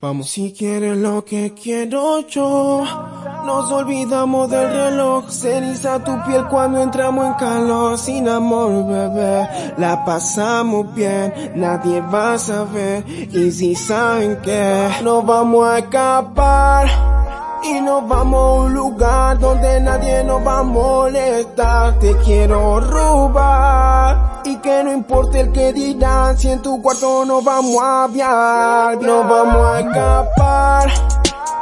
Vamos. Si quieres lo que quiero yo, nos olvidamos del reloj. Ceniza tu piel cuando entramos en calor. Sin amor, bebé, la pasamos bien. Nadie va a saber. Y si saben que nos vamos a escapar. Y nos vamos a un lugar donde nadie nos va a molestar. Te quiero robar. Y que no importe el que dirán, si en tu cuarto nos vamos a viar, nos vamos a escapar.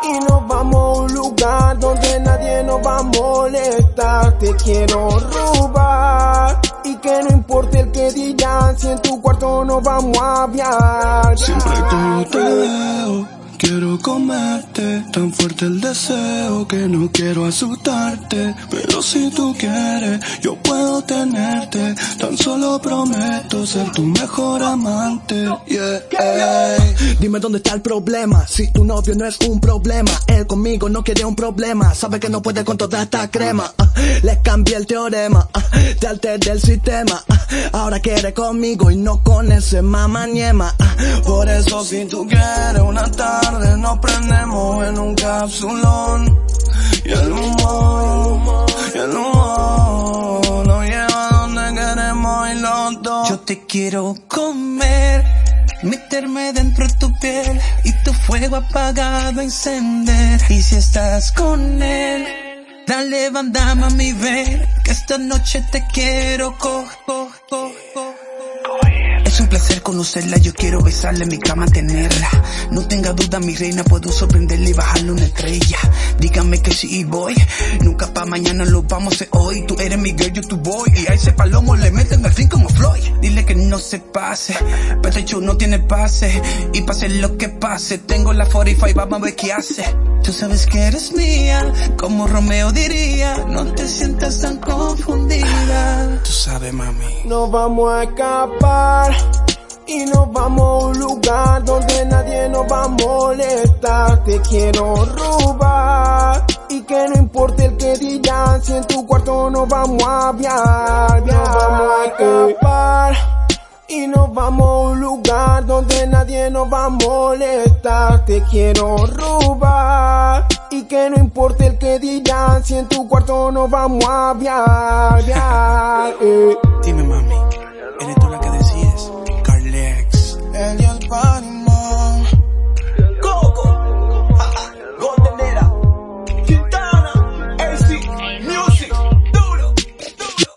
Y nos vamos a un lugar donde nadie nos va a molestar. Te quiero robar. Y que no importe el que dirán, si en tu cuarto nos vamos a viar. Siempre Quiero comerte, tan fuerte el deseo que no quiero asustarte. Pero si tú quieres, yo puedo tenerte. Tan solo prometo ser tu mejor amante. Yeah, Dime dónde está el problema. Si tu novio no es un problema, él conmigo no quiere un problema. Sabe que no puede con toda esta crema. Uh, le cambié el teorema, uh, te alteré el sistema. Uh, ahora quiere conmigo y no con ese mamá Por eso si tú quieres una tarde nos prendemos en un capsulón y el humo, y el humo nos lleva donde queremos y los dos. Yo te quiero comer, meterme dentro de tu piel y tu fuego apagado encender. Y si estás con él, dale bandama a mi ver, que esta noche te quiero coger. Es un placer conocerla, yo quiero besarla en mi cama, tenerla. No tenga duda, mi reina, puedo sorprenderla y bajarle una estrella. Dígame que sí, voy. Nunca pa' mañana lo vamos a hacer hoy. Tú eres mi girl, yo tu boy. Y a ese palomo le meten al fin como Floyd. Dile que no se pase. Pero no tiene pase. Y pase lo que pase. Tengo la 45, vamos a ver qué hace. Tú sabes que eres mía, como Romeo diría. No te sientas tan confundida. Tú sabes, mami. Nos vamos a escapar. Y nos vamos a un lugar donde nadie nos va a molestar. Te quiero robar. Y que no importe el que dirán, si en tu cuarto nos vamos a viar, Nos vamos a escapar. Y nos vamos a un lugar donde nadie nos va a molestar. Te quiero robar. Y que no importe el que dirán, si en tu cuarto nos vamos a viar, Dime,